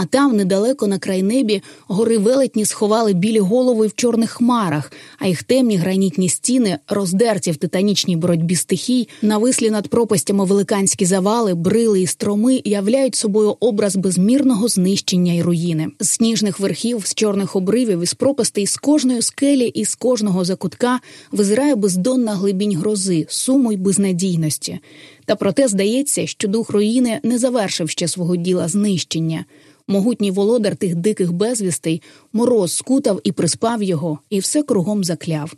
А там, недалеко на крайнебі, гори велетні сховали білі голови в чорних хмарах, а їх темні гранітні стіни, роздерті в титанічній боротьбі стихій, навислі над пропастями великанські завали, брили і строми являють собою образ безмірного знищення і руїни. З сніжних верхів, з чорних обривів, із пропастей, з кожної скелі і з кожного закутка визирає бездонна глибінь грози, суму й безнадійності. Та проте здається, що дух руїни не завершив ще свого діла знищення. Могутній володар тих диких безвістей мороз скутав і приспав його, і все кругом закляв.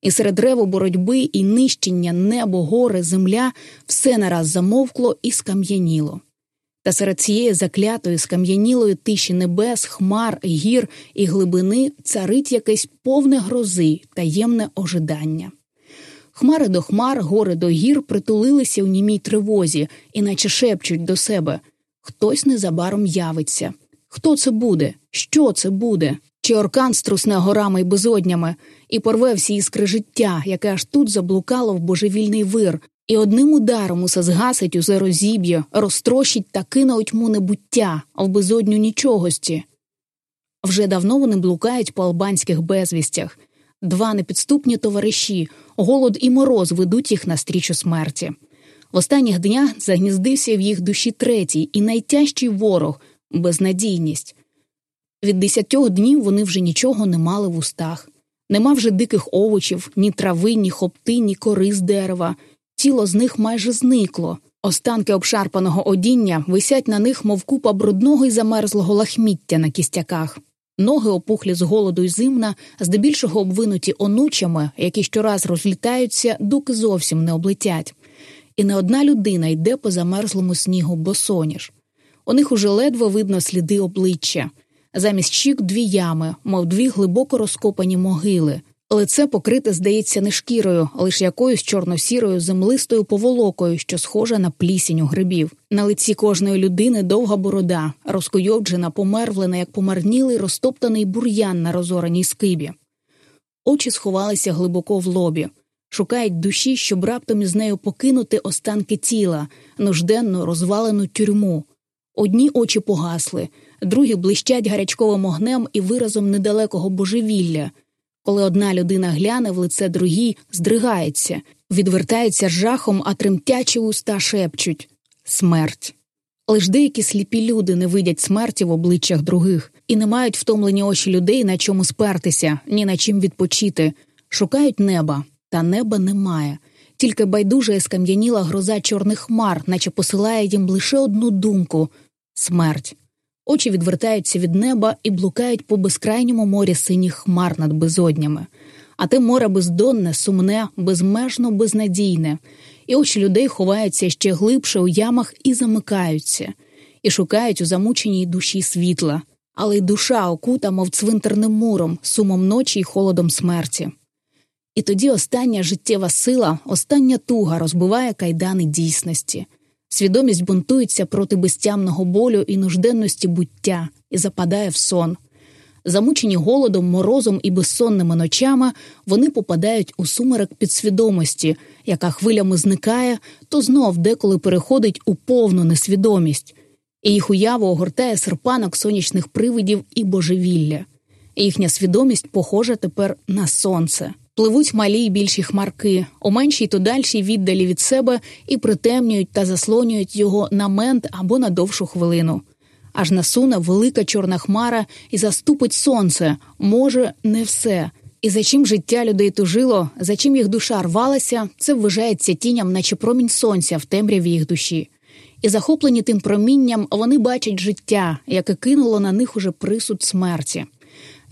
І серед реву боротьби і нищення небо, гори, земля все нараз замовкло і скам'яніло. Та серед цієї заклятої, скам'янілої тиші небес, хмар, гір і глибини царить якесь повне грози, таємне ожидання. Хмари до хмар, гори до гір притулилися в німій тривозі, іначе шепчуть до себе хтось незабаром явиться. Хто це буде? Що це буде? Чи оркан струсне горами й безоднями, і порве всі іскри життя, яке аж тут заблукало в божевільний вир, і одним ударом усе згасить, усе розіб'є, розтрощить та кине у тьму небуття, а в безодню нічогості. Вже давно вони блукають по албанських безвістях. Два непідступні товариші, голод і мороз ведуть їх на стрічу смерті. В останніх днях загніздився в їх душі третій і найтяжчий ворог безнадійність. Від десятьох днів вони вже нічого не мали в устах, нема вже диких овочів, ні трави, ні хопти, ні кори з дерева. Тіло з них майже зникло. Останки обшарпаного одіння висять на них, мов купа брудного й замерзлого лахміття на кістяках. Ноги опухлі з голоду й зимна, здебільшого обвинуті онучами, які щораз розлітаються, доки зовсім не облетять. І не одна людина йде по замерзлому снігу босоніж. У них уже ледве видно сліди обличчя. Замість щік дві ями, мов дві глибоко розкопані могили. Лице покрите, здається, не шкірою, лише якоюсь чорно-сірою землистою поволокою, що схожа на плісінь у грибів. На лиці кожної людини довга борода, розкойовджена, помервлена, як помарнілий, розтоптаний бур'ян на розораній скибі. Очі сховалися глибоко в лобі, шукають душі, щоб раптом із нею покинути останки тіла, нужденну розвалену тюрму. Одні очі погасли, другі блищать гарячковим огнем і виразом недалекого божевілля. Коли одна людина гляне в лице другій, здригається, відвертається жахом, а тремтячі уста шепчуть смерть. Лиш деякі сліпі люди не видять смерті в обличчях других і не мають втомлені очі людей на чому спертися, ні на чим відпочити, шукають неба, та неба немає. Тільки байдуже скам'яніла гроза чорних хмар, наче посилає їм лише одну думку смерть. Очі відвертаються від неба і блукають по безкрайньому морі синіх хмар над безоднями. А те море бездонне, сумне, безмежно безнадійне, і очі людей ховаються ще глибше у ямах і замикаються, і шукають у замученій душі світла, але й душа окута, мов цвинтарним муром, сумом ночі й холодом смерті. І тоді остання життєва сила, остання туга розбиває кайдани дійсності. Свідомість бунтується проти безтямного болю і нужденності буття і западає в сон. Замучені голодом, морозом і безсонними ночами, вони попадають у сумерек підсвідомості, яка хвилями зникає, то знов деколи переходить у повну несвідомість, і їх уяву огортає серпанок сонячних привидів і божевілля. Їхня свідомість похожа тепер на сонце. Пливуть малі й більші хмарки, у меншій то дальшій віддалі від себе і притемнюють та заслонюють його на мент або на довшу хвилину. Аж насуне велика чорна хмара і заступить сонце, може, не все. І за чим життя людей тужило, за чим їх душа рвалася, це вважається тіням, наче промінь сонця в темряві їх душі. І захоплені тим промінням, вони бачать життя, яке кинуло на них уже присуд смерті.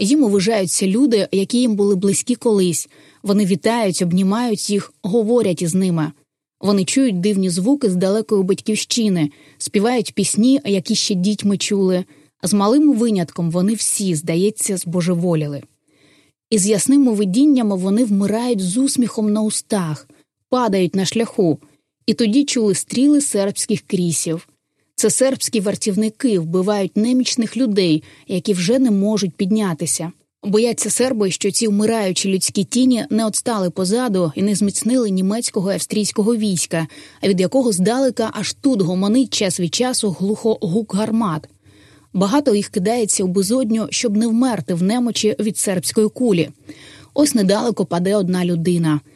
Їм уважаються люди, які їм були близькі колись. Вони вітають, обнімають їх, говорять із ними. Вони чують дивні звуки з далекої батьківщини, співають пісні, які ще дітьми чули. З малим винятком вони всі, здається, збожеволіли. І з ясними видіннями вони вмирають з усміхом на устах, падають на шляху, і тоді чули стріли сербських крісів. Це сербські вартівники вбивають немічних людей, які вже не можуть піднятися. Бояться серби, що ці вмираючі людські тіні не отстали позаду і не зміцнили німецького і австрійського війська, від якого здалека аж тут гомонить час від часу глухо гук гармат. Багато їх кидається у безодню, щоб не вмерти в немочі від сербської кулі. Ось недалеко паде одна людина.